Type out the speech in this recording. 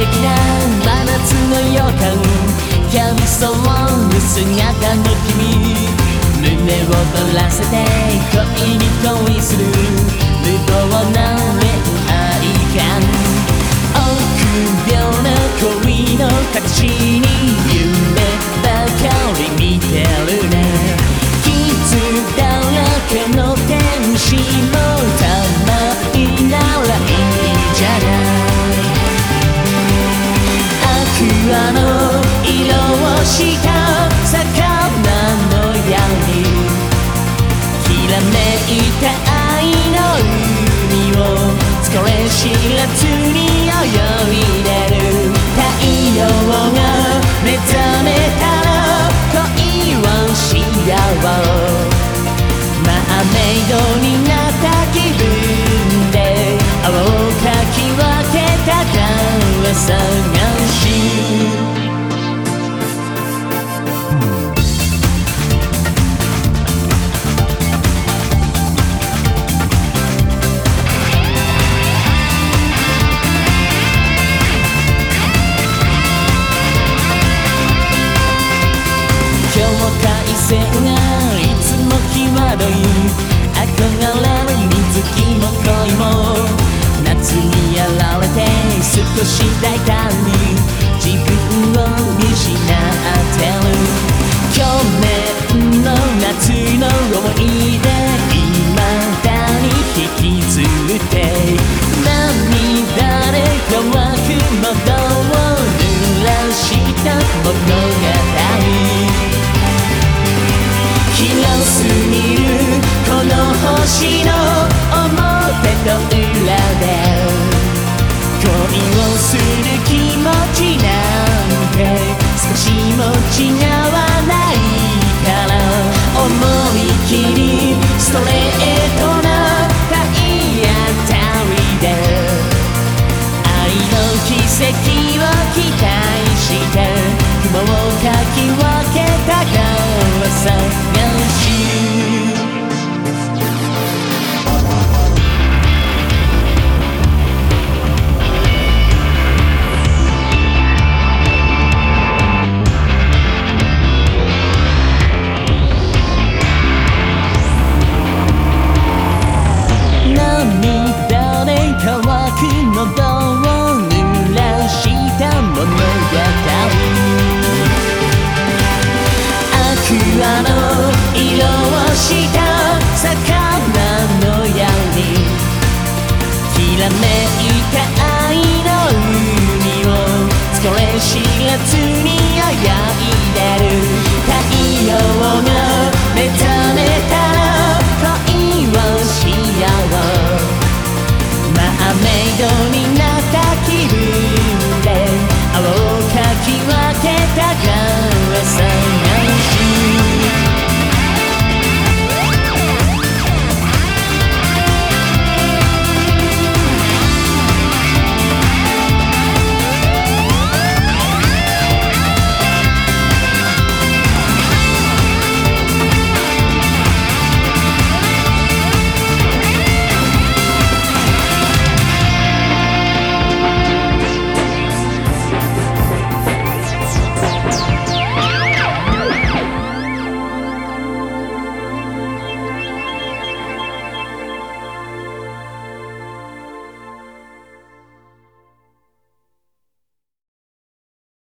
敵な真夏の予感闇そうる姿の君。胸を取らせて恋に恋する。無謀なめいた愛の海を疲れ知らずどい憧れる水木も恋も夏にやられて少し大胆に自分を見失ってる去年の夏の思い出未だに引きずって涙で乾く窓を濡らした物語広すぎる星の表と裏めいた愛の海を疲れ知らずに泳いでる太陽の